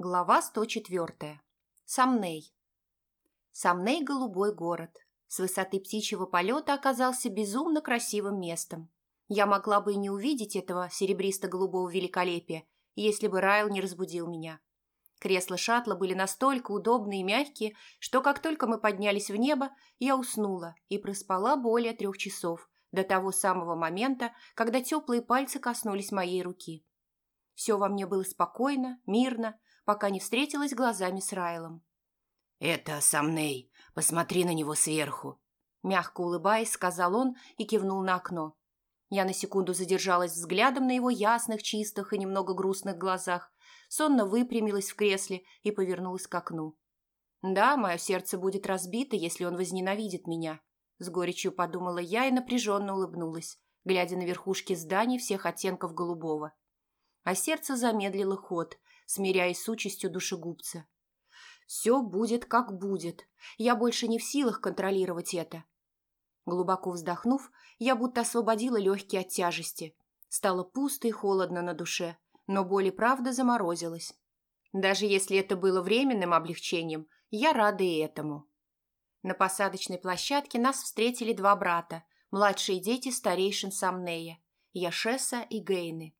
Глава 104. Самней. Самней – голубой город. С высоты птичьего полета оказался безумно красивым местом. Я могла бы и не увидеть этого серебристо-голубого великолепия, если бы Райл не разбудил меня. Кресла шаттла были настолько удобные и мягкие, что как только мы поднялись в небо, я уснула и проспала более трех часов, до того самого момента, когда теплые пальцы коснулись моей руки. Все во мне было спокойно, мирно, пока не встретилась глазами с Райлом. «Это Самней. Посмотри на него сверху», – мягко улыбаясь, сказал он и кивнул на окно. Я на секунду задержалась взглядом на его ясных, чистых и немного грустных глазах, сонно выпрямилась в кресле и повернулась к окну. «Да, мое сердце будет разбито, если он возненавидит меня», – с горечью подумала я и напряженно улыбнулась, глядя на верхушки зданий всех оттенков голубого. А сердце замедлило ход, смиряясь с участью душегубца. «Все будет, как будет. Я больше не в силах контролировать это». Глубоко вздохнув, я будто освободила легкие от тяжести. Стало пусто и холодно на душе, но боль и правда заморозилась. Даже если это было временным облегчением, я рада и этому. На посадочной площадке нас встретили два брата, младшие дети старейшин Самнея, Яшеса и Гейны.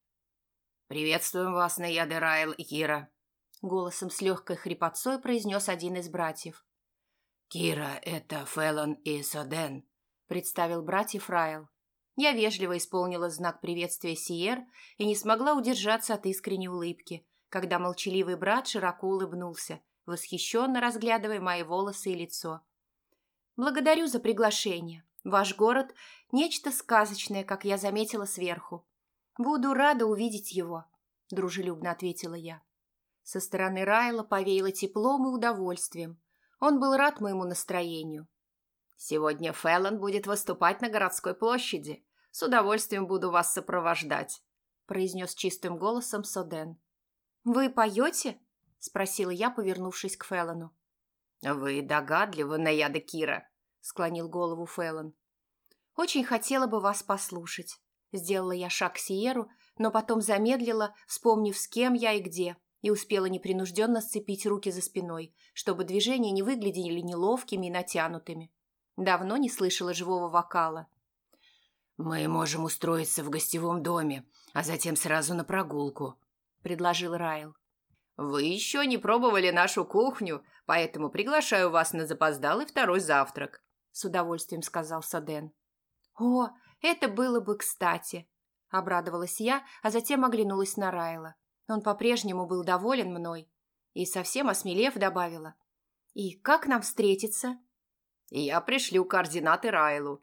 «Приветствуем вас, Наяды Райл и Кира», — голосом с легкой хрипотцой произнес один из братьев. «Кира, это Феллон и Соден», — представил братьев Райл. Я вежливо исполнила знак приветствия Сиер и не смогла удержаться от искренней улыбки, когда молчаливый брат широко улыбнулся, восхищенно разглядывая мои волосы и лицо. «Благодарю за приглашение. Ваш город – нечто сказочное, как я заметила сверху. «Буду рада увидеть его», – дружелюбно ответила я. Со стороны Райла повеяло теплом и удовольствием. Он был рад моему настроению. «Сегодня Фэллон будет выступать на городской площади. С удовольствием буду вас сопровождать», – произнес чистым голосом Соден. «Вы поете?» – спросила я, повернувшись к Фэллону. «Вы догадливы, Наяда Кира», – склонил голову Фэллон. «Очень хотела бы вас послушать». Сделала я шаг к Сиеру, но потом замедлила, вспомнив, с кем я и где, и успела непринужденно сцепить руки за спиной, чтобы движения не выглядели неловкими и натянутыми. Давно не слышала живого вокала. «Мы можем устроиться в гостевом доме, а затем сразу на прогулку», — предложил Райл. «Вы еще не пробовали нашу кухню, поэтому приглашаю вас на запоздалый второй завтрак», — с удовольствием сказал Саден. «О, это было бы кстати», – обрадовалась я, а затем оглянулась на Райла. Он по-прежнему был доволен мной. И совсем осмелев добавила. «И как нам встретиться?» «Я пришлю координаты Райлу».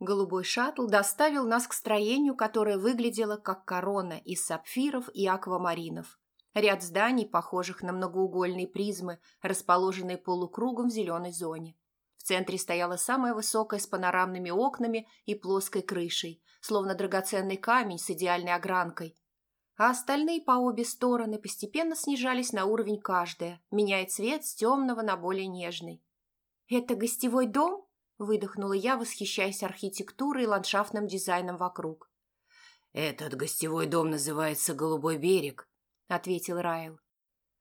Голубой шаттл доставил нас к строению, которое выглядело как корона из сапфиров и аквамаринов. Ряд зданий, похожих на многоугольные призмы, расположенные полукругом в зеленой зоне. Центре стояла самая высокая с панорамными окнами и плоской крышей, словно драгоценный камень с идеальной огранкой. А остальные по обе стороны постепенно снижались на уровень каждая, меняя цвет с темного на более нежный. «Это гостевой дом?» – выдохнула я, восхищаясь архитектурой и ландшафтным дизайном вокруг. «Этот гостевой дом называется «Голубой берег», – ответил Райл.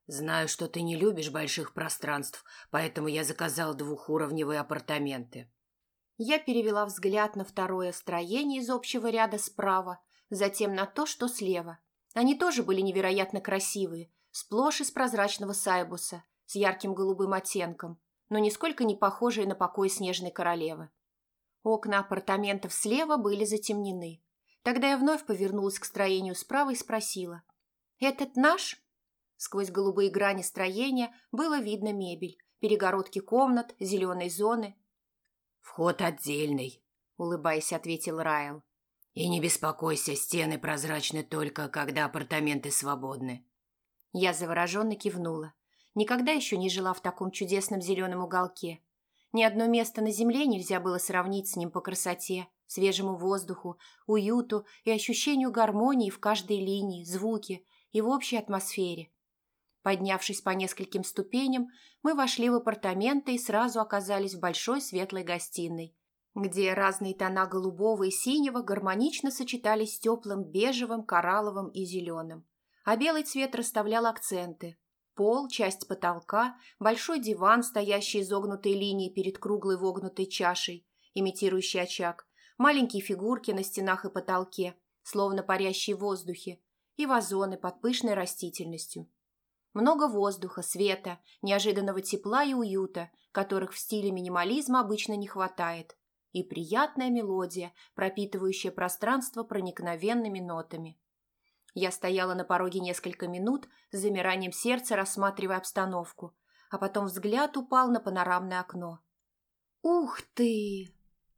«Знаю, что ты не любишь больших пространств, поэтому я заказал двухуровневые апартаменты». Я перевела взгляд на второе строение из общего ряда справа, затем на то, что слева. Они тоже были невероятно красивые, сплошь из прозрачного сайбуса, с ярким голубым оттенком, но нисколько не похожие на покой снежной королевы. Окна апартаментов слева были затемнены. Тогда я вновь повернулась к строению справа и спросила. «Этот наш?» Сквозь голубые грани строения было видно мебель, перегородки комнат, зеленые зоны. «Вход отдельный», — улыбаясь, ответил Райл. «И не беспокойся, стены прозрачны только, когда апартаменты свободны». Я завороженно кивнула. Никогда еще не жила в таком чудесном зеленом уголке. Ни одно место на земле нельзя было сравнить с ним по красоте, свежему воздуху, уюту и ощущению гармонии в каждой линии, звуке и в общей атмосфере. Поднявшись по нескольким ступеням, мы вошли в апартаменты и сразу оказались в большой светлой гостиной, где разные тона голубого и синего гармонично сочетались с теплым бежевым, коралловым и зеленым, а белый цвет расставлял акценты. Пол, часть потолка, большой диван, стоящий изогнутой линией перед круглой вогнутой чашей, имитирующий очаг, маленькие фигурки на стенах и потолке, словно парящие в воздухе, и вазоны под пышной растительностью. Много воздуха, света, неожиданного тепла и уюта, которых в стиле минимализма обычно не хватает, и приятная мелодия, пропитывающая пространство проникновенными нотами. Я стояла на пороге несколько минут с замиранием сердца, рассматривая обстановку, а потом взгляд упал на панорамное окно. «Ух ты!»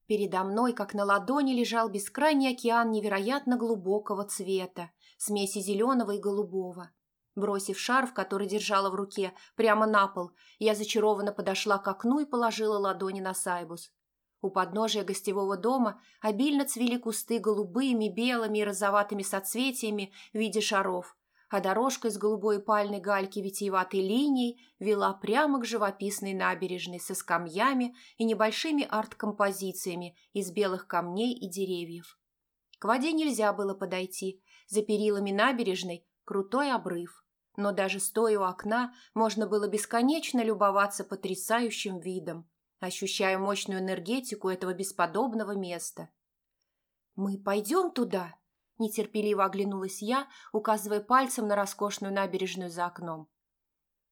Передо мной, как на ладони, лежал бескрайний океан невероятно глубокого цвета, смеси зеленого и голубого. Бросив шарф, который держала в руке, прямо на пол, я зачарованно подошла к окну и положила ладони на сайбус. У подножия гостевого дома обильно цвели кусты голубыми, белыми и розоватыми соцветиями в виде шаров, а дорожка из голубой пальной гальки витиеватой линией вела прямо к живописной набережной со скамьями и небольшими арт-композициями из белых камней и деревьев. К воде нельзя было подойти, за перилами набережной крутой обрыв, но даже стоя у окна можно было бесконечно любоваться потрясающим видом, ощущая мощную энергетику этого бесподобного места. «Мы пойдем туда?» – нетерпеливо оглянулась я, указывая пальцем на роскошную набережную за окном.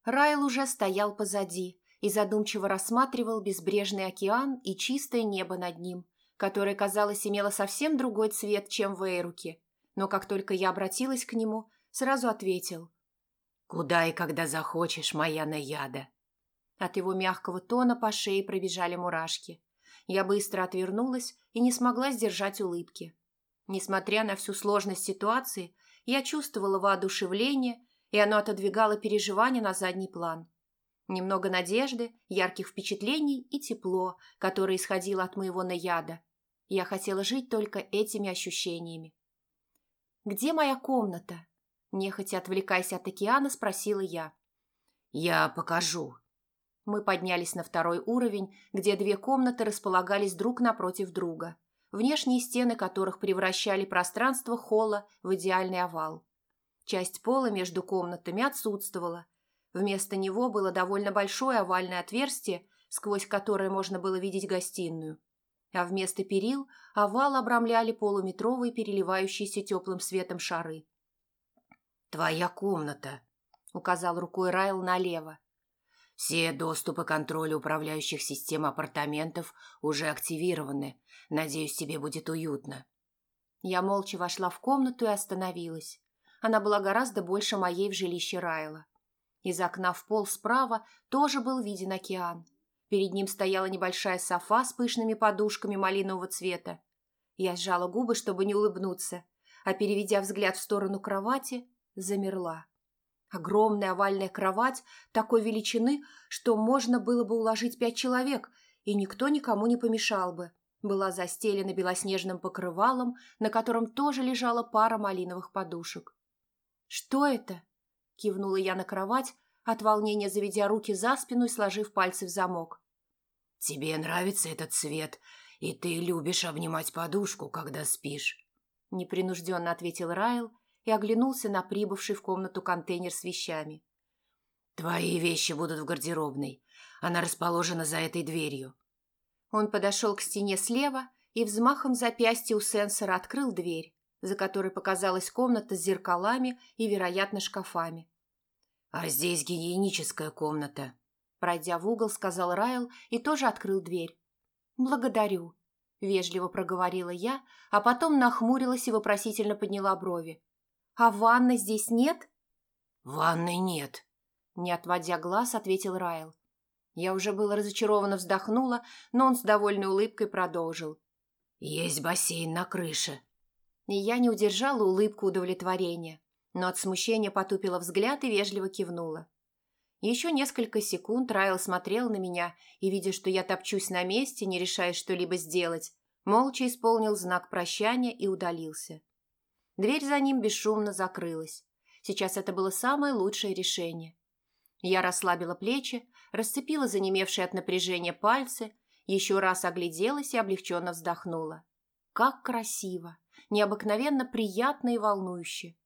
Райл уже стоял позади и задумчиво рассматривал безбрежный океан и чистое небо над ним, которое, казалось, имело совсем другой цвет, чем в Эйруке. Но как только я обратилась к нему, сразу ответил. «Куда и когда захочешь, моя наяда?» От его мягкого тона по шее пробежали мурашки. Я быстро отвернулась и не смогла сдержать улыбки. Несмотря на всю сложность ситуации, я чувствовала воодушевление, и оно отодвигало переживания на задний план. Немного надежды, ярких впечатлений и тепло, которое исходило от моего наяда. Я хотела жить только этими ощущениями. «Где моя комната?» Нехотя отвлекаясь от океана, спросила я. «Я покажу», мы поднялись на второй уровень, где две комнаты располагались друг напротив друга, внешние стены которых превращали пространство холла в идеальный овал. Часть пола между комнатами отсутствовала. Вместо него было довольно большое овальное отверстие, сквозь которое можно было видеть гостиную. А вместо перил овал обрамляли полуметровые переливающиеся теплым светом шары. «Твоя комната», — указал рукой Райл налево. Все доступы контроля управляющих систем апартаментов уже активированы. Надеюсь, тебе будет уютно. Я молча вошла в комнату и остановилась. Она была гораздо больше моей в жилище Райла. Из окна в пол справа тоже был виден океан. Перед ним стояла небольшая софа с пышными подушками малинового цвета. Я сжала губы, чтобы не улыбнуться, а, переведя взгляд в сторону кровати, замерла. Огромная овальная кровать такой величины, что можно было бы уложить пять человек, и никто никому не помешал бы. Была застелена белоснежным покрывалом, на котором тоже лежала пара малиновых подушек. «Что это?» – кивнула я на кровать, от волнения заведя руки за спину и сложив пальцы в замок. «Тебе нравится этот цвет, и ты любишь обнимать подушку, когда спишь», – непринужденно ответил Райл – и оглянулся на прибывший в комнату контейнер с вещами. «Твои вещи будут в гардеробной. Она расположена за этой дверью». Он подошел к стене слева и взмахом запястья у сенсора открыл дверь, за которой показалась комната с зеркалами и, вероятно, шкафами. «А здесь гигиеническая комната», – пройдя в угол, сказал Райл и тоже открыл дверь. «Благодарю», – вежливо проговорила я, а потом нахмурилась и вопросительно подняла брови. «А ванны здесь нет?» «Ванной нет», — не отводя глаз, ответил Райл. Я уже было разочарованно вздохнула, но он с довольной улыбкой продолжил. «Есть бассейн на крыше». И я не удержала улыбку удовлетворения, но от смущения потупила взгляд и вежливо кивнула. Еще несколько секунд Райл смотрел на меня и, видя, что я топчусь на месте, не решаясь что-либо сделать, молча исполнил знак прощания и удалился. Дверь за ним бесшумно закрылась. Сейчас это было самое лучшее решение. Я расслабила плечи, расцепила занемевшие от напряжения пальцы, еще раз огляделась и облегченно вздохнула. Как красиво! Необыкновенно приятно и волнующе.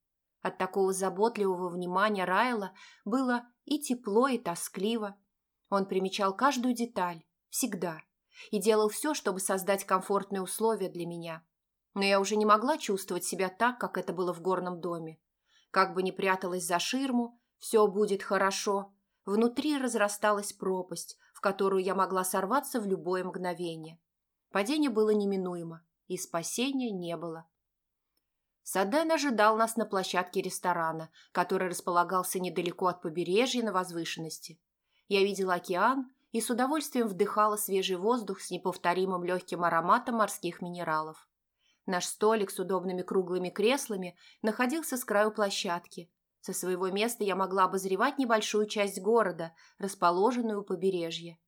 От такого заботливого внимания Райла было и тепло, и тоскливо. Он примечал каждую деталь, всегда, и делал все, чтобы создать комфортные условия для меня. Но я уже не могла чувствовать себя так, как это было в горном доме. Как бы ни пряталась за ширму, все будет хорошо. Внутри разрасталась пропасть, в которую я могла сорваться в любое мгновение. Падение было неминуемо, и спасения не было. Саден ожидал нас на площадке ресторана, который располагался недалеко от побережья на возвышенности. Я видела океан и с удовольствием вдыхала свежий воздух с неповторимым легким ароматом морских минералов. Наш столик с удобными круглыми креслами находился с краю площадки. Со своего места я могла обозревать небольшую часть города, расположенную у побережья.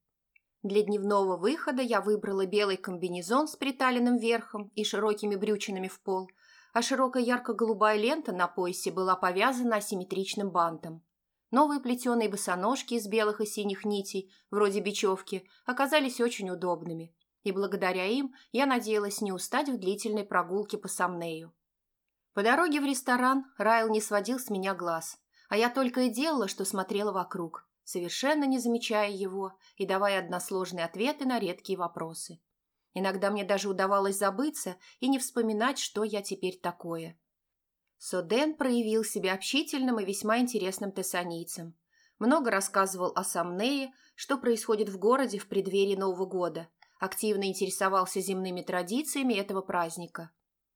Для дневного выхода я выбрала белый комбинезон с приталенным верхом и широкими брючинами в пол, а широкая ярко-голубая лента на поясе была повязана асимметричным бантом. Новые плетеные босоножки из белых и синих нитей, вроде бечевки, оказались очень удобными, и благодаря им я надеялась не устать в длительной прогулке по Самнею. По дороге в ресторан Райл не сводил с меня глаз, а я только и делала, что смотрела вокруг, совершенно не замечая его и давая односложные ответы на редкие вопросы. Иногда мне даже удавалось забыться и не вспоминать, что я теперь такое. Соден проявил себя общительным и весьма интересным тессанийцем. Много рассказывал о Самнее, что происходит в городе в преддверии Нового года, активно интересовался земными традициями этого праздника.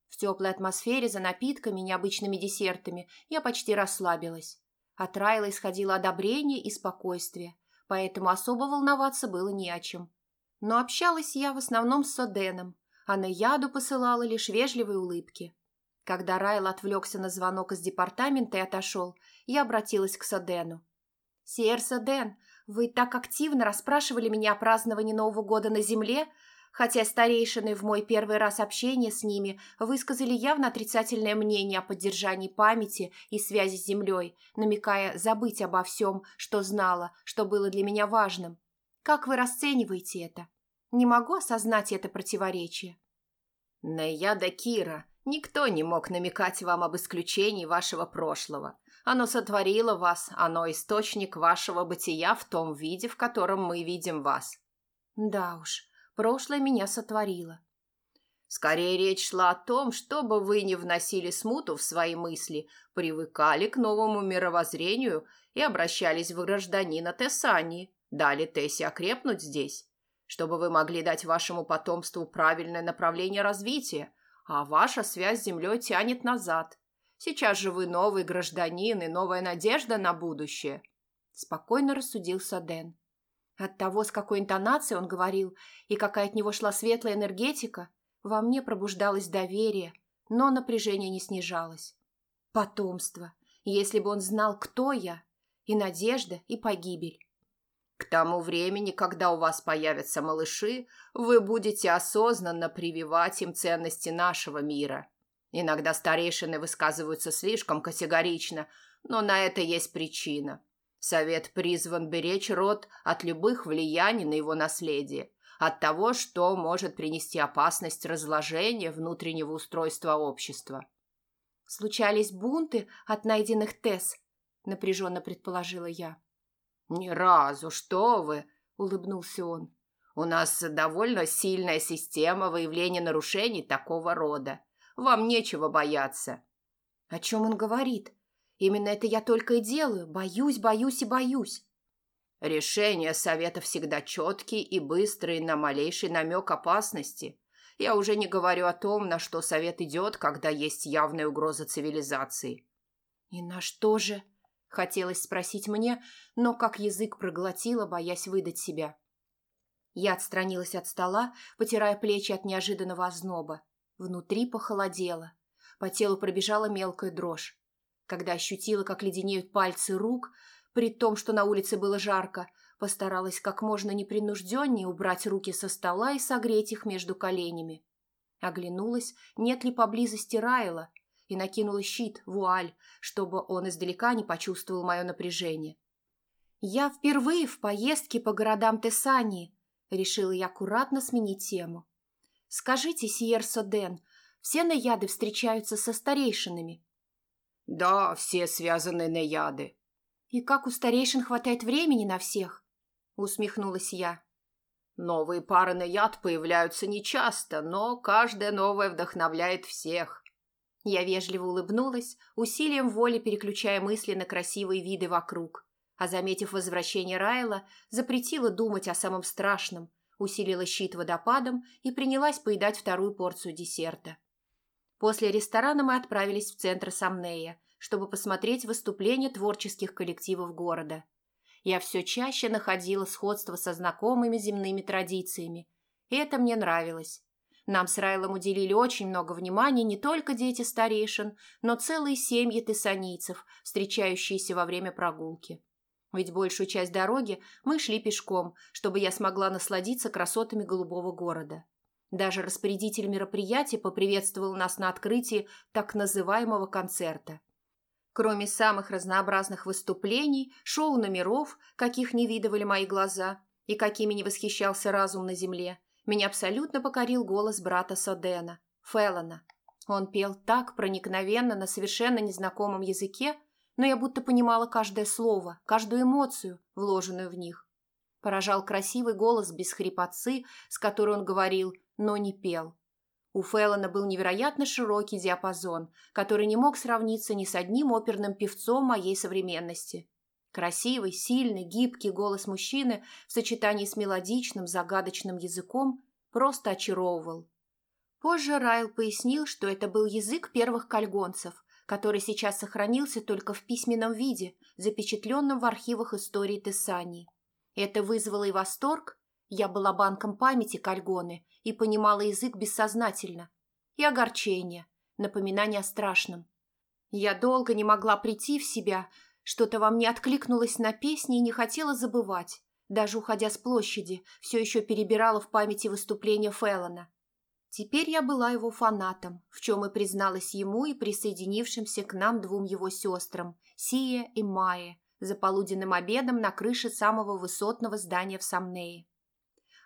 В теплой атмосфере за напитками, необычными десертами я почти расслабилась. От Райла исходило одобрение и спокойствие, поэтому особо волноваться было не о чем. Но общалась я в основном с Соденом, а на яду посылала лишь вежливые улыбки. Когда Райл отвлекся на звонок из департамента и отошел, я обратилась к Содену. «Сиер Соден, вы так активно расспрашивали меня о праздновании Нового года на Земле, хотя старейшины в мой первый раз общения с ними высказали явно отрицательное мнение о поддержании памяти и связи с Землей, намекая забыть обо всем, что знала, что было для меня важным. Как вы расцениваете это? Не могу осознать это противоречие. Наяда Кира, никто не мог намекать вам об исключении вашего прошлого. Оно сотворило вас, оно источник вашего бытия в том виде, в котором мы видим вас. Да уж, прошлое меня сотворило. Скорее речь шла о том, чтобы вы не вносили смуту в свои мысли, привыкали к новому мировоззрению и обращались в гражданина Тессани, дали Тессе окрепнуть здесь, чтобы вы могли дать вашему потомству правильное направление развития, а ваша связь с землей тянет назад – Сейчас же вы новый гражданин и новая надежда на будущее. Спокойно рассудил Саден. От того, с какой интонацией он говорил и какая от него шла светлая энергетика, во мне пробуждалось доверие, но напряжение не снижалось. Потомство. Если бы он знал, кто я, и надежда, и погибель. К тому времени, когда у вас появятся малыши, вы будете осознанно прививать им ценности нашего мира. Иногда старейшины высказываются слишком категорично, но на это есть причина. Совет призван беречь род от любых влияний на его наследие, от того, что может принести опасность разложения внутреннего устройства общества. «Случались бунты от найденных ТЭС», — напряженно предположила я. «Ни разу, что вы!» — улыбнулся он. «У нас довольно сильная система выявления нарушений такого рода. Вам нечего бояться». «О чем он говорит? Именно это я только и делаю. Боюсь, боюсь и боюсь». Решения совета всегда четкие и быстрые на малейший намек опасности. Я уже не говорю о том, на что совет идет, когда есть явная угроза цивилизации. «И на что же?» – хотелось спросить мне, но как язык проглотила, боясь выдать себя. Я отстранилась от стола, потирая плечи от неожиданного озноба. Внутри похолодело. По телу пробежала мелкая дрожь. Когда ощутила, как леденеют пальцы рук, при том, что на улице было жарко, постаралась как можно непринужденнее убрать руки со стола и согреть их между коленями. Оглянулась, нет ли поблизости Райла, и накинула щит, вуаль, чтобы он издалека не почувствовал мое напряжение. «Я впервые в поездке по городам Тессании», — решила я аккуратно сменить тему. Скажите, Сиер Соден, все наяды встречаются со старейшинами?» Да, все связаны на яды. И как у старейшин хватает времени на всех? Усмехнулась я. Новые пары на яд появляются нечасто, но каждая новая вдохновляет всех. Я вежливо улыбнулась, усилием воли переключая мысли на красивые виды вокруг, а, заметив возвращение Райла, запретила думать о самом страшном, усилила щит водопадом и принялась поедать вторую порцию десерта. После ресторана мы отправились в центр Самнея, чтобы посмотреть выступления творческих коллективов города – я все чаще находила сходство со знакомыми земными традициями, и это мне нравилось. Нам с Райлом уделили очень много внимания не только дети старейшин, но целые семьи тессанийцев, встречающиеся во время прогулки. Ведь большую часть дороги мы шли пешком, чтобы я смогла насладиться красотами голубого города. Даже распорядитель мероприятия поприветствовал нас на открытии так называемого концерта – Кроме самых разнообразных выступлений, шоу номеров, каких не видывали мои глаза и какими не восхищался разум на земле, меня абсолютно покорил голос брата Содена, Феллона. Он пел так проникновенно на совершенно незнакомом языке, но я будто понимала каждое слово, каждую эмоцию, вложенную в них. Поражал красивый голос без хрипотцы, с которой он говорил, но не пел. У Феллона был невероятно широкий диапазон, который не мог сравниться ни с одним оперным певцом моей современности. Красивый, сильный, гибкий голос мужчины в сочетании с мелодичным, загадочным языком просто очаровывал. Позже Райл пояснил, что это был язык первых кальгонцев, который сейчас сохранился только в письменном виде, запечатленном в архивах истории Тессании. Это вызвало и восторг, я была банком памяти Кальгоны и понимала язык бессознательно. И огорчение, напоминание о страшном. Я долго не могла прийти в себя, что-то во мне откликнулось на песни и не хотела забывать. Даже уходя с площади, все еще перебирала в памяти выступления Феллона. Теперь я была его фанатом, в чем и призналась ему и присоединившимся к нам двум его сестрам, Сия и Майе, за полуденным обедом на крыше самого высотного здания в Самнее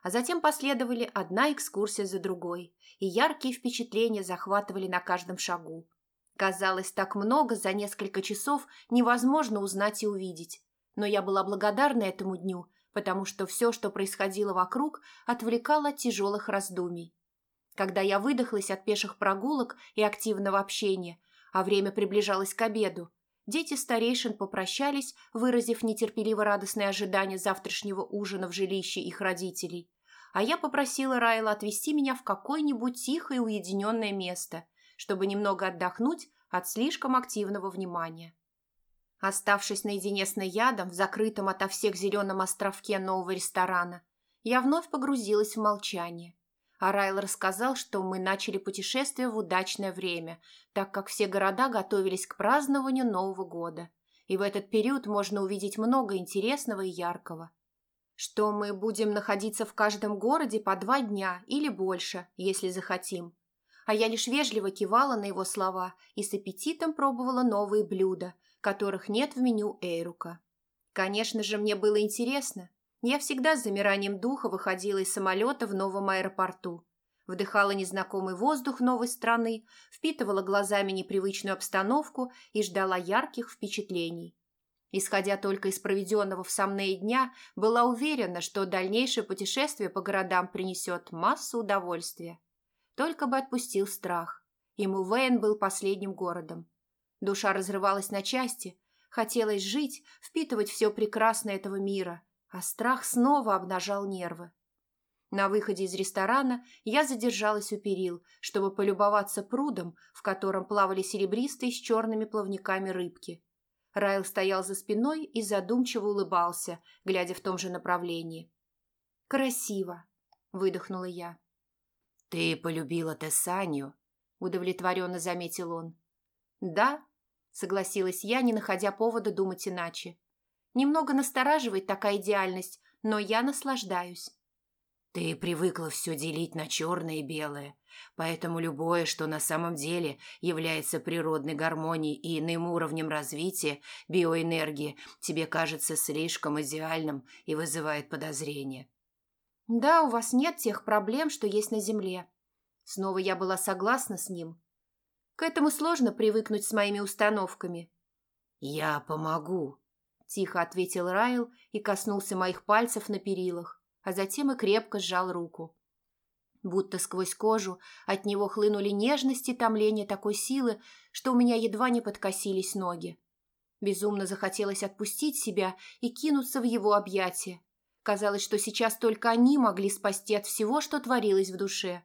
а затем последовали одна экскурсия за другой, и яркие впечатления захватывали на каждом шагу. Казалось, так много за несколько часов невозможно узнать и увидеть, но я была благодарна этому дню, потому что все, что происходило вокруг, отвлекало от тяжелых раздумий. Когда я выдохлась от пеших прогулок и активного общения, а время приближалось к обеду, дети старейшин попрощались, выразив нетерпеливо радостное ожидание завтрашнего ужина в жилище их родителей, а я попросила Райла отвезти меня в какое-нибудь тихое уединенное место, чтобы немного отдохнуть от слишком активного внимания. Оставшись наедине с наядом в закрытом ото всех зеленом островке нового ресторана, я вновь погрузилась в молчание. А Райл рассказал, что мы начали путешествие в удачное время, так как все города готовились к празднованию Нового года. И в этот период можно увидеть много интересного и яркого что мы будем находиться в каждом городе по два дня или больше, если захотим. А я лишь вежливо кивала на его слова и с аппетитом пробовала новые блюда, которых нет в меню Эйрука. Конечно же, мне было интересно. Я всегда с замиранием духа выходила из самолета в новом аэропорту. Вдыхала незнакомый воздух новой страны, впитывала глазами непривычную обстановку и ждала ярких впечатлений. Исходя только из проведенного в Самнее дня, была уверена, что дальнейшее путешествие по городам принесет массу удовольствия. Только бы отпустил страх. Ему Вейн был последним городом. Душа разрывалась на части, хотелось жить, впитывать все прекрасное этого мира, а страх снова обнажал нервы. На выходе из ресторана я задержалась у перил, чтобы полюбоваться прудом, в котором плавали серебристые с черными плавниками рыбки – Райл стоял за спиной и задумчиво улыбался, глядя в том же направлении. «Красиво!» – выдохнула я. «Ты полюбила Тессанию?» – удовлетворенно заметил он. «Да», – согласилась я, не находя повода думать иначе. «Немного настораживает такая идеальность, но я наслаждаюсь». Ты привыкла все делить на черное и белое, поэтому любое, что на самом деле является природной гармонией и иным уровнем развития биоэнергии, тебе кажется слишком идеальным и вызывает подозрение. Да, у вас нет тех проблем, что есть на Земле. Снова я была согласна с ним. К этому сложно привыкнуть с моими установками. «Я помогу», – тихо ответил Райл и коснулся моих пальцев на перилах, а затем и крепко сжал руку. Будто сквозь кожу от него хлынули нежность и томление такой силы, что у меня едва не подкосились ноги. Безумно захотелось отпустить себя и кинуться в его объятия. Казалось, что сейчас только они могли спасти от всего, что творилось в душе.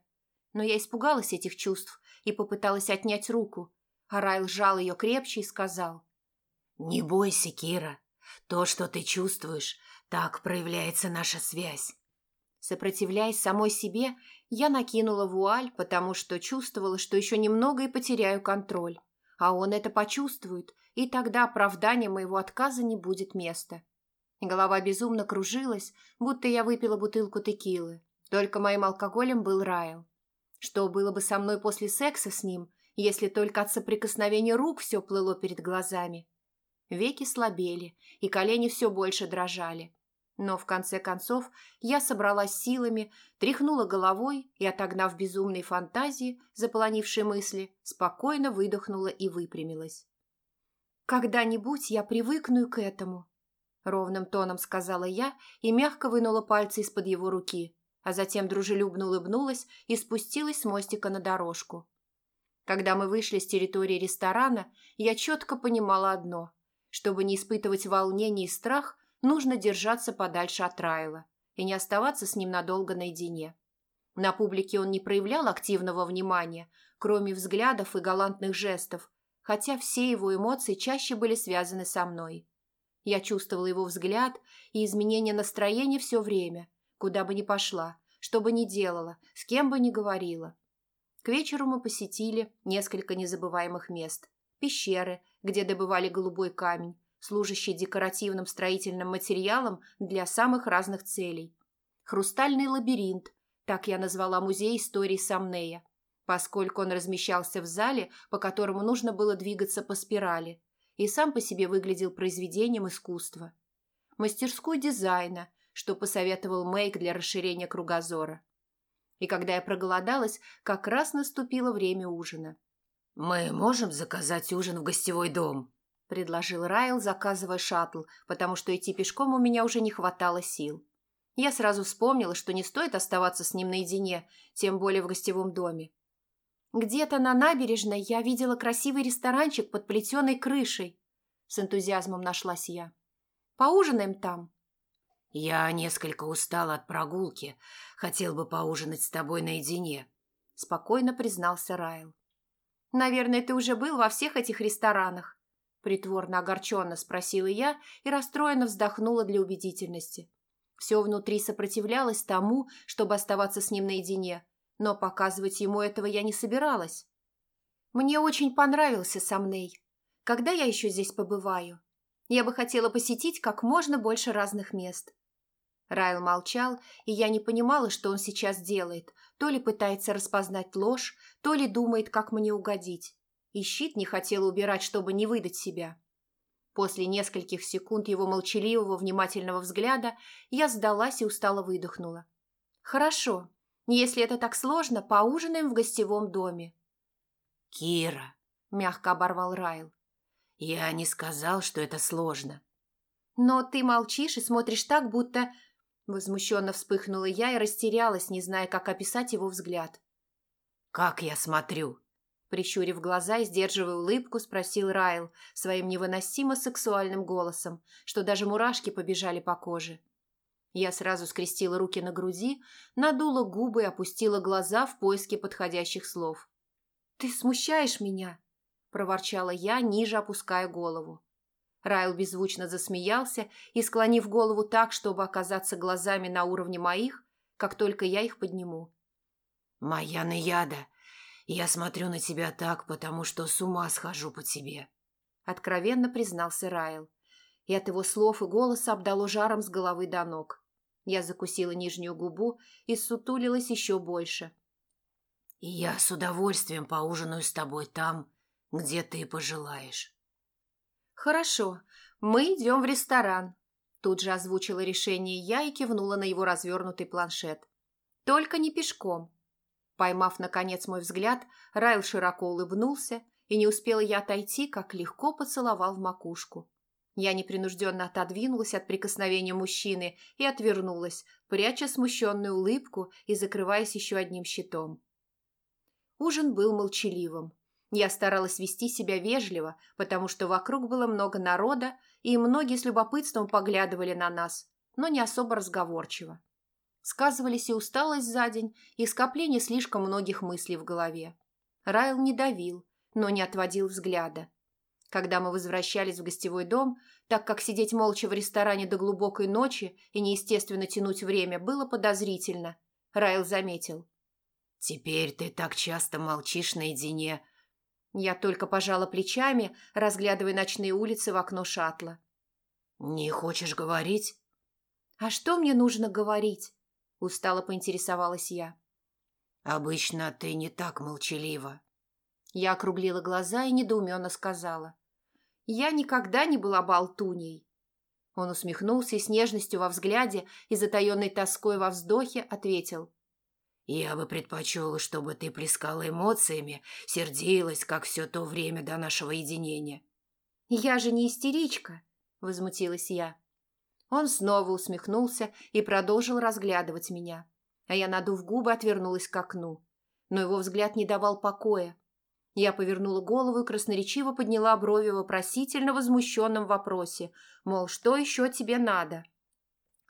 Но я испугалась этих чувств и попыталась отнять руку, а Райл сжал ее крепче и сказал. «Не бойся, Кира. То, что ты чувствуешь, так проявляется наша связь. Сопротивляясь самой себе, я накинула вуаль, потому что чувствовала, что еще немного и потеряю контроль. А он это почувствует, и тогда оправдания моего отказа не будет места. Голова безумно кружилась, будто я выпила бутылку текилы. Только моим алкоголем был Райл. Что было бы со мной после секса с ним, если только от соприкосновения рук все плыло перед глазами? Веки слабели, и колени все больше дрожали. Но в конце концов я собралась силами, тряхнула головой и, отогнав безумные фантазии, заполонившие мысли, спокойно выдохнула и выпрямилась. «Когда-нибудь я привыкну к этому», — ровным тоном сказала я и мягко вынула пальцы из-под его руки, а затем дружелюбно улыбнулась и спустилась с мостика на дорожку. Когда мы вышли с территории ресторана, я четко понимала одно. Чтобы не испытывать волнение и страх, нужно держаться подальше от Райла и не оставаться с ним надолго наедине. На публике он не проявлял активного внимания, кроме взглядов и галантных жестов, хотя все его эмоции чаще были связаны со мной. Я чувствовала его взгляд и изменение настроения все время, куда бы ни пошла, что бы ни делала, с кем бы ни говорила. К вечеру мы посетили несколько незабываемых мест. Пещеры, где добывали голубой камень, служащий декоративным строительным материалом для самых разных целей. Хрустальный лабиринт, так я назвала музей истории Самнея, поскольку он размещался в зале, по которому нужно было двигаться по спирали, и сам по себе выглядел произведением искусства. Мастерскую дизайна, что посоветовал Мэйк для расширения кругозора. И когда я проголодалась, как раз наступило время ужина. «Мы можем заказать ужин в гостевой дом?» – предложил Райл, заказывая шаттл, потому что идти пешком у меня уже не хватало сил. Я сразу вспомнила, что не стоит оставаться с ним наедине, тем более в гостевом доме. Где-то на набережной я видела красивый ресторанчик под плетеной крышей. С энтузиазмом нашлась я. Поужинаем там. Я несколько устал от прогулки. Хотел бы поужинать с тобой наедине. Спокойно признался Райл. Наверное, ты уже был во всех этих ресторанах. Притворно огорченно спросила я и расстроенно вздохнула для убедительности. Все внутри сопротивлялось тому, чтобы оставаться с ним наедине, но показывать ему этого я не собиралась. Мне очень понравился Самней. Когда я еще здесь побываю? Я бы хотела посетить как можно больше разных мест. Райл молчал, и я не понимала, что он сейчас делает. То ли пытается распознать ложь, то ли думает, как мне угодить и щит не хотела убирать, чтобы не выдать себя. После нескольких секунд его молчаливого, внимательного взгляда я сдалась и устало выдохнула. «Хорошо. Если это так сложно, поужинаем в гостевом доме». «Кира», — мягко оборвал Райл, — «я не сказал, что это сложно». «Но ты молчишь и смотришь так, будто...» Возмущенно вспыхнула я и растерялась, не зная, как описать его взгляд. «Как я смотрю?» Прищурив глаза и сдерживая улыбку, спросил Райл своим невыносимо сексуальным голосом, что даже мурашки побежали по коже. Я сразу скрестила руки на груди, надула губы и опустила глаза в поиске подходящих слов. «Ты смущаешь меня!» – проворчала я, ниже опуская голову. Райл беззвучно засмеялся и, склонив голову так, чтобы оказаться глазами на уровне моих, как только я их подниму. «Моя Наяда, «Я смотрю на тебя так, потому что с ума схожу по тебе», — откровенно признался Райл. И от его слов и голоса обдало жаром с головы до ног. Я закусила нижнюю губу и сутулилась еще больше. «И я с удовольствием поужинаю с тобой там, где ты пожелаешь». «Хорошо, мы идем в ресторан», — тут же озвучила решение я и кивнула на его развернутый планшет. «Только не пешком». Поймав, наконец, мой взгляд, Райл широко улыбнулся, и не успела я отойти, как легко поцеловал в макушку. Я непринужденно отодвинулась от прикосновения мужчины и отвернулась, пряча смущенную улыбку и закрываясь еще одним щитом. Ужин был молчаливым. Я старалась вести себя вежливо, потому что вокруг было много народа, и многие с любопытством поглядывали на нас, но не особо разговорчиво. Сказывались и усталость за день, и скопление слишком многих мыслей в голове. Райл не давил, но не отводил взгляда. Когда мы возвращались в гостевой дом, так как сидеть молча в ресторане до глубокой ночи и неестественно тянуть время было подозрительно, Райл заметил. «Теперь ты так часто молчишь наедине». Я только пожала плечами, разглядывая ночные улицы в окно шаттла. «Не хочешь говорить?» «А что мне нужно говорить?» – устало поинтересовалась я. «Обычно ты не так молчалива». Я округлила глаза и недоуменно сказала. Я никогда не была болтуней. Он усмехнулся и с нежностью во взгляде и затаенной тоской во вздохе ответил. «Я бы предпочел, чтобы ты плескала эмоциями, сердилась, как все то время до нашего единения». «Я же не истеричка», — возмутилась я. Он снова усмехнулся и продолжил разглядывать меня, а я, надув губы, отвернулась к окну. Но его взгляд не давал покоя. Я повернула голову и красноречиво подняла брови вопросительно возмущенном вопросе, мол, что еще тебе надо?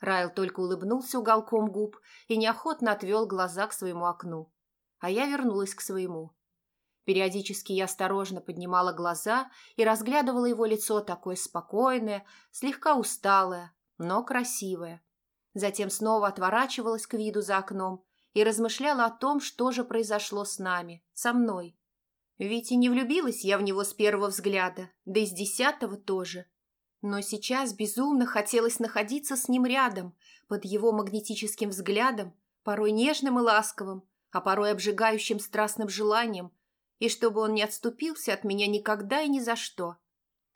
Райл только улыбнулся уголком губ и неохотно отвел глаза к своему окну. А я вернулась к своему. Периодически я осторожно поднимала глаза и разглядывала его лицо такое спокойное, слегка усталое, но красивое. Затем снова отворачивалась к виду за окном и размышляла о том, что же произошло с нами, со мной. Ведь и не влюбилась я в него с первого взгляда, да и с десятого тоже. Но сейчас безумно хотелось находиться с ним рядом, под его магнетическим взглядом, порой нежным и ласковым, а порой обжигающим страстным желанием, и чтобы он не отступился от меня никогда и ни за что.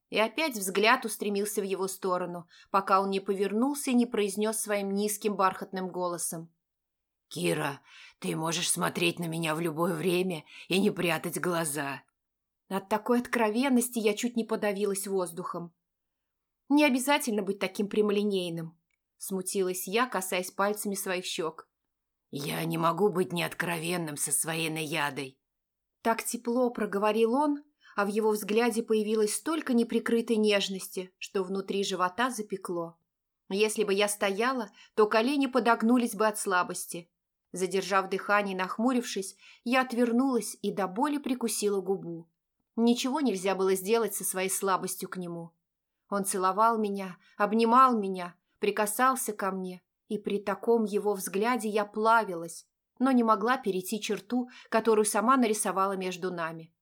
И опять взгляд устремился в его сторону, пока он не повернулся и не произнес своим низким бархатным голосом. «Кира, ты можешь смотреть на меня в любое время и не прятать глаза». От такой откровенности я чуть не подавилась воздухом. «Не обязательно быть таким прямолинейным», — смутилась я, касаясь пальцами своих щек. «Я не могу быть неоткровенным со своей наядой». Так тепло проговорил он, а в его взгляде появилось столько неприкрытой нежности, что внутри живота запекло. Если бы я стояла, то колени подогнулись бы от слабости, Задержав дыхание и нахмурившись, я отвернулась и до боли прикусила губу. Ничего нельзя было сделать со своей слабостью к нему. Он целовал меня, обнимал меня, прикасался ко мне, и при таком его взгляде я плавилась, но не могла перейти черту, которую сама нарисовала между нами.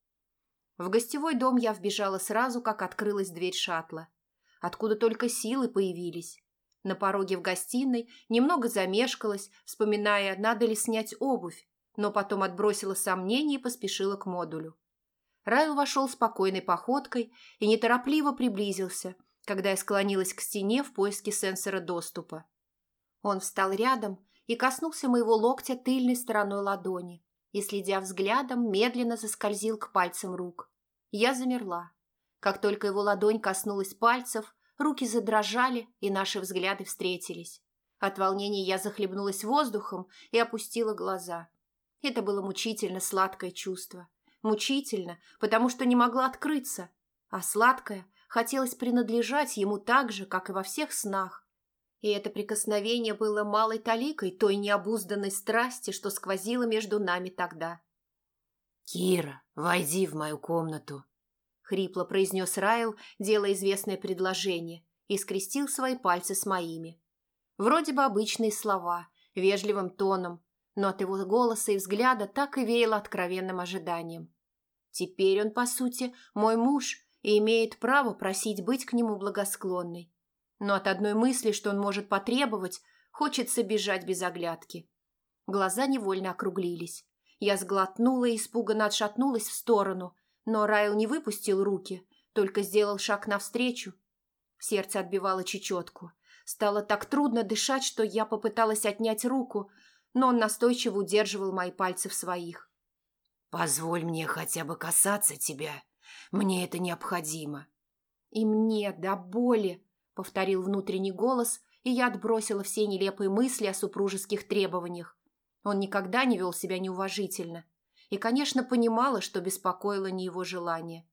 В гостевой дом я вбежала сразу, как открылась дверь шаттла. Откуда только силы появились. На пороге в гостиной немного замешкалась, вспоминая, надо ли снять обувь, но потом отбросила сомнения и поспешила к модулю. Райл вошел спокойной походкой и неторопливо приблизился, когда я склонилась к стене в поиске сенсора доступа. Он встал рядом и коснулся моего локтя тыльной стороной ладони и, следя взглядом, медленно заскользил к пальцам рук. Я замерла. Как только его ладонь коснулась пальцев, Руки задрожали, и наши взгляды встретились. От волнения я захлебнулась воздухом и опустила глаза. Это было мучительно сладкое чувство. Мучительно, потому что не могла открыться. А сладкое хотелось принадлежать ему так же, как и во всех снах. И это прикосновение было малой таликой той необузданной страсти, что сквозило между нами тогда. «Кира, войди в мою комнату», хрипло произнес Райл, делая известное предложение, и скрестил свои пальцы с моими. Вроде бы обычные слова, вежливым тоном, но от его голоса и взгляда так и веяло откровенным ожиданием. Теперь он, по сути, мой муж и имеет право просить быть к нему благосклонной. Но от одной мысли, что он может потребовать, хочется бежать без оглядки. Глаза невольно округлились. Я сглотнула и испуганно отшатнулась в сторону, но Райл не выпустил руки, только сделал шаг навстречу. Сердце отбивало чечетку. Стало так трудно дышать, что я попыталась отнять руку, но он настойчиво удерживал мои пальцы в своих. «Позволь мне хотя бы касаться тебя. Мне это необходимо». «И мне, до боли», — повторил внутренний голос, и я отбросила все нелепые мысли о супружеских требованиях. Он никогда не вел себя неуважительно. И, конечно, понимала, что беспокоило не его желание.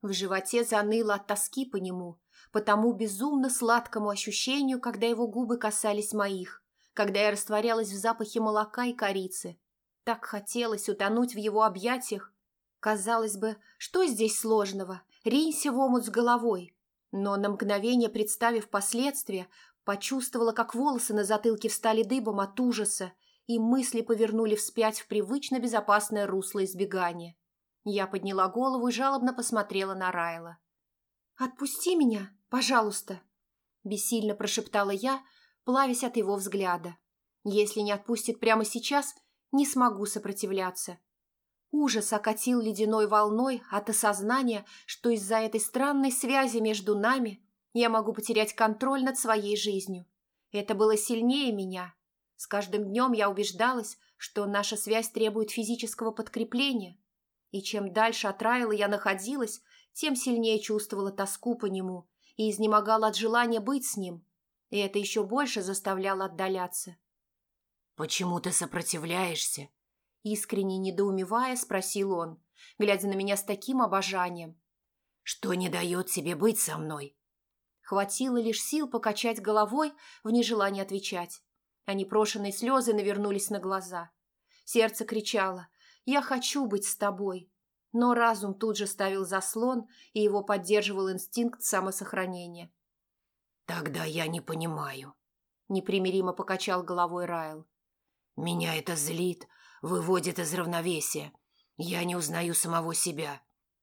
В животе заныло от тоски по нему, по тому безумно сладкому ощущению, когда его губы касались моих, когда я растворялась в запахе молока и корицы. Так хотелось утонуть в его объятиях. Казалось бы, что здесь сложного? Ринься в омут с головой. Но на мгновение, представив последствия, почувствовала, как волосы на затылке встали дыбом от ужаса, и мысли повернули вспять в привычно безопасное русло избегания. Я подняла голову и жалобно посмотрела на Райла. «Отпусти меня, пожалуйста!» Бессильно прошептала я, плавясь от его взгляда. «Если не отпустит прямо сейчас, не смогу сопротивляться». Ужас окатил ледяной волной от осознания, что из-за этой странной связи между нами я могу потерять контроль над своей жизнью. Это было сильнее меня. С каждым днем я убеждалась, что наша связь требует физического подкрепления, и чем дальше от Райла я находилась, тем сильнее чувствовала тоску по нему и изнемогала от желания быть с ним. И это еще больше заставляло отдаляться. «Почему ты сопротивляешься?» Искренне недоумевая, спросил он, глядя на меня с таким обожанием. «Что не дает тебе быть со мной?» Хватило лишь сил покачать головой в нежелании отвечать, а непрошенные слезы навернулись на глаза. Сердце кричало я хочу быть с тобой. Но разум тут же ставил заслон, и его поддерживал инстинкт самосохранения. «Тогда я не понимаю», — непримиримо покачал головой Райл. «Меня это злит, выводит из равновесия. Я не узнаю самого себя.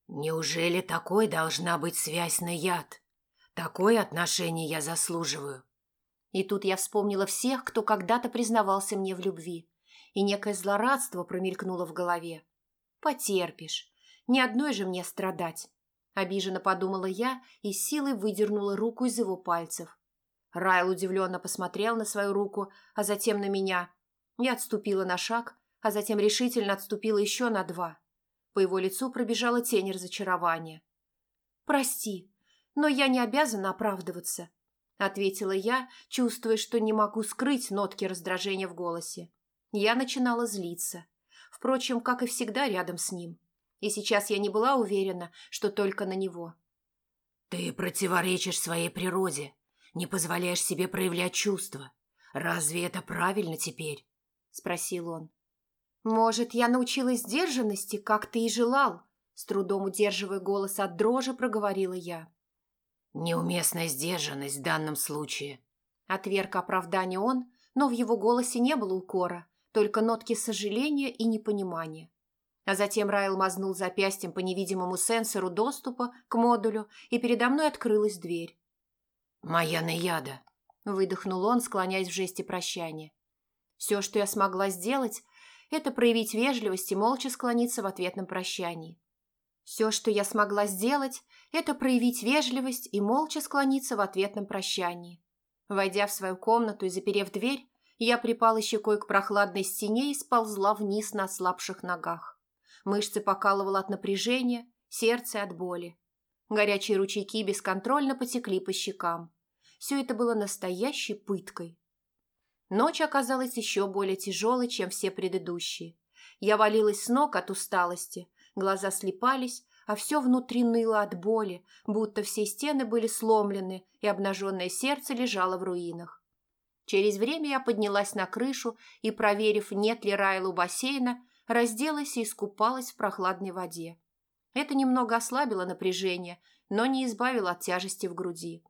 Неужели такой должна быть связь на яд? Такое отношение я заслуживаю». И тут я вспомнила всех, кто когда-то признавался мне в любви и некое злорадство промелькнуло в голове. «Потерпишь. Ни одной же мне страдать», – обиженно подумала я и силой выдернула руку из его пальцев. Райл удивленно посмотрел на свою руку, а затем на меня. Я отступила на шаг, а затем решительно отступила еще на два. По его лицу пробежала тень разочарования. «Прости, но я не обязана оправдываться», – ответила я, чувствуя, что не могу скрыть нотки раздражения в голосе. Я начинала злиться. Впрочем, как и всегда рядом с ним. И сейчас я не была уверена, что только на него. «Ты противоречишь своей природе, не позволяешь себе проявлять чувства. Разве это правильно теперь?» – спросил он. «Может, я научилась сдержанности, как ты и желал?» С трудом удерживая голос от дрожи, проговорила я. «Неуместная сдержанность в данном случае», – отверг оправдание он, но в его голосе не было укора, только нотки сожаления и непонимания. А затем Райл мазнул запястьем по невидимому сенсору доступа к модулю, и передо мной открылась дверь. «Моя Наяда», — выдохнул он, склоняясь в жесте прощания. Все, что я смогла сделать, это проявить вежливость и молча склониться в ответном прощании. Все, что я смогла сделать, это проявить вежливость и молча склониться в ответном прощании. Войдя в свою комнату и заперев дверь, я припала щекой к прохладной стене и сползла вниз на ослабших ногах. Мышцы покалывало от напряжения, сердце от боли. Горячие ручейки бесконтрольно потекли по щекам. Все это было настоящей пыткой. Ночь оказалась еще более тяжелой, чем все предыдущие. Я валилась с ног от усталости, глаза слепались, а все внутри ныло от боли, будто все стены были сломлены, и обнаженное сердце лежало в руинах. Через время я поднялась на крышу и, проверив, нет ли Райла у бассейна, разделась и искупалась в прохладной воде. Это немного ослабило напряжение, но не избавило от тяжести в груди.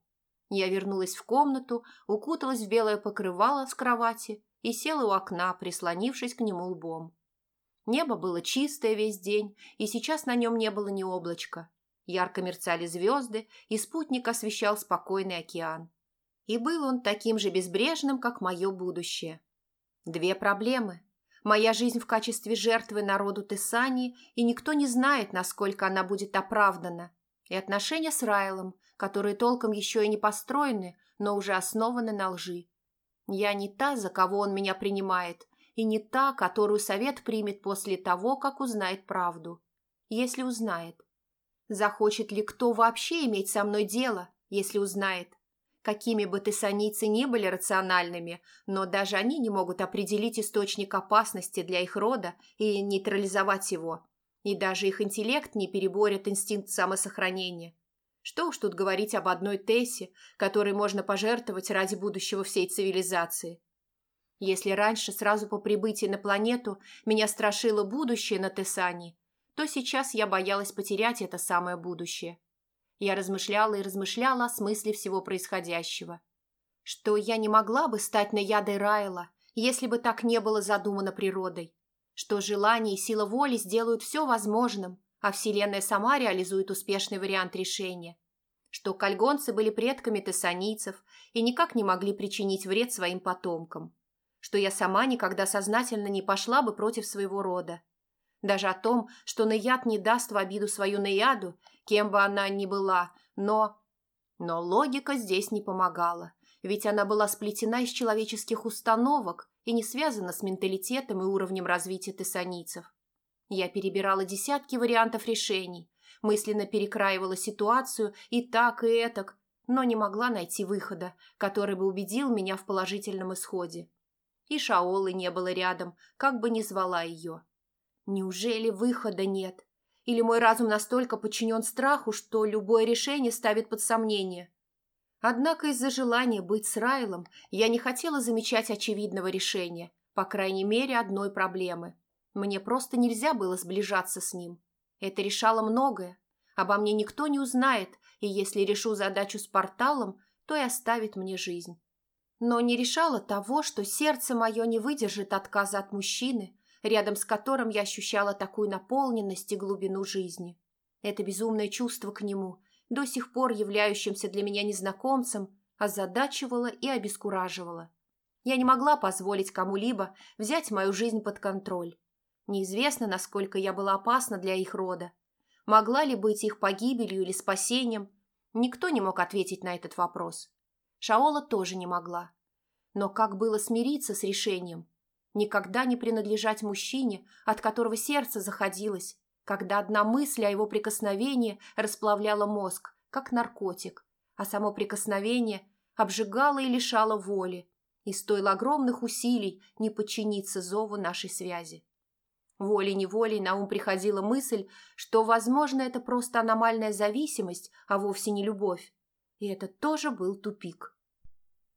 Я вернулась в комнату, укуталась в белое покрывало с кровати и села у окна, прислонившись к нему лбом. Небо было чистое весь день, и сейчас на нем не было ни облачка. Ярко мерцали звезды, и спутник освещал спокойный океан. И был он таким же безбрежным, как мое будущее. Две проблемы. Моя жизнь в качестве жертвы народу Тессани, и никто не знает, насколько она будет оправдана. И отношения с Райлом, которые толком еще и не построены, но уже основаны на лжи. Я не та, за кого он меня принимает, и не та, которую совет примет после того, как узнает правду. Если узнает. Захочет ли кто вообще иметь со мной дело, если узнает? Какими бы тессаницы ни были рациональными, но даже они не могут определить источник опасности для их рода и нейтрализовать его. И даже их интеллект не переборет инстинкт самосохранения. Что уж тут говорить об одной Тессе, которой можно пожертвовать ради будущего всей цивилизации. Если раньше, сразу по прибытии на планету, меня страшило будущее на Тессане, то сейчас я боялась потерять это самое будущее. Я размышляла и размышляла о смысле всего происходящего. Что я не могла бы стать наядой Райла, если бы так не было задумано природой. Что желание и сила воли сделают все возможным, а Вселенная сама реализует успешный вариант решения. Что кальгонцы были предками тессанийцев и никак не могли причинить вред своим потомкам. Что я сама никогда сознательно не пошла бы против своего рода. Даже о том, что Наяд не даст в обиду свою Наяду кем бы она ни была, но... Но логика здесь не помогала, ведь она была сплетена из человеческих установок и не связана с менталитетом и уровнем развития тессанийцев. Я перебирала десятки вариантов решений, мысленно перекраивала ситуацию и так, и этак, но не могла найти выхода, который бы убедил меня в положительном исходе. И Шаолы не было рядом, как бы ни звала ее. Неужели выхода нет? Или мой разум настолько подчинен страху, что любое решение ставит под сомнение? Однако из-за желания быть с Райлом я не хотела замечать очевидного решения, по крайней мере, одной проблемы. Мне просто нельзя было сближаться с ним. Это решало многое. Обо мне никто не узнает, и если решу задачу с порталом, то и оставит мне жизнь. Но не решало того, что сердце мое не выдержит отказа от мужчины, рядом с которым я ощущала такую наполненность и глубину жизни. Это безумное чувство к нему, до сих пор являющимся для меня незнакомцем, озадачивало и обескураживало. Я не могла позволить кому-либо взять мою жизнь под контроль. Неизвестно, насколько я была опасна для их рода. Могла ли быть их погибелью или спасением? Никто не мог ответить на этот вопрос. Шаола тоже не могла. Но как было смириться с решением? никогда не принадлежать мужчине, от которого сердце заходилось, когда одна мысль о его прикосновении расплавляла мозг, как наркотик, а само прикосновение обжигало и лишало воли, и стоило огромных усилий не подчиниться зову нашей связи. Волей-неволей на ум приходила мысль, что, возможно, это просто аномальная зависимость, а вовсе не любовь. И это тоже был тупик.